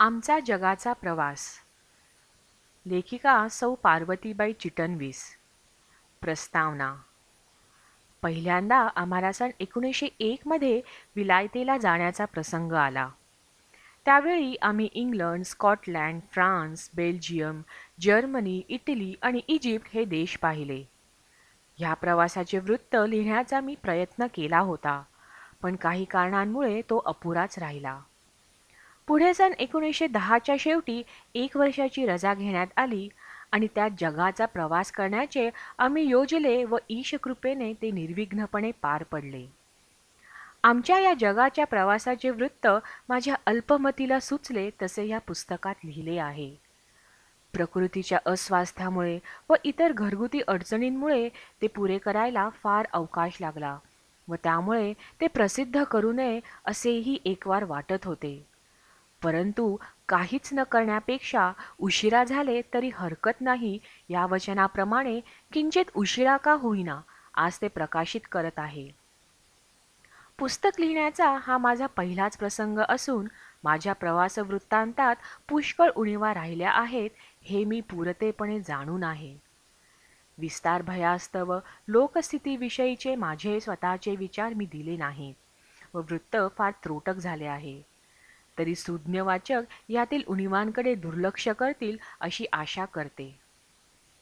आमचा जगाचा प्रवास. लेखिका सौ पार्वतीबाई चिटणवीस. प्रस्तावना. पहिल्यांदा आम्हाला सन एकोणीसशे एकमध्ये विलायतेला जाण्याचा प्रसंग आला. त्यावेळी आम्ही England Scotland France Belgium Germany Italy आणि इजिप्त हे देश पाहिले. ह्या प्रवासाचे वृत्त लिहिण्याचा मी प्रयत्न केला होता पण काही कारणांमुळे तो अपुराच राहिला. पुढे सन एकोणीसशे दहाच्या शेवटी एक वर्षाची रजा घेण्यात आली आणि त्या जगाचा प्रवास करण्याचे आम्ही योजले व ईशकृपेने ते निर्विघ्नपणे पार पडले. आमच्या या जगाच्या प्रवासाचे वृत्त माझ्या अल्पमतीला सुचले तसे या पुस्तकात लिहिले आहे. प्रकृतीच्या अस्वास्थ्यामुळे व इतर घरगुती अडचणींमुळे ते पुरे करायला फार अवकाश लागला व त्यामुळे ते प्रसिद्ध करू नये असेही एकवार वाटत होते. परंतु काहीच न करण्यापेक्षा उशिरा झाले तरी हरकत नाही या वचनाप्रमाणे किंचित उशिरा का होईना आज ते प्रकाशित करत आहे. पुस्तक लिहिण्याचा हा माझा पहिलाच प्रसंग असून माझ्या प्रवास वृत्तांतात पुष्कळ उणीवा राहिल्या आहेत हे मी पुरतेपणे जाणून आहे. विस्तार भयास्तव लोकस्थितीविषयीचे माझे स्वतःचे विचार मी दिले नाहीत व वृत्त फार त्रोटक झाले आहे. तरी सुज्ञ वाचक यातील उणीवांकडे दुर्लक्ष करतील अशी आशा करते.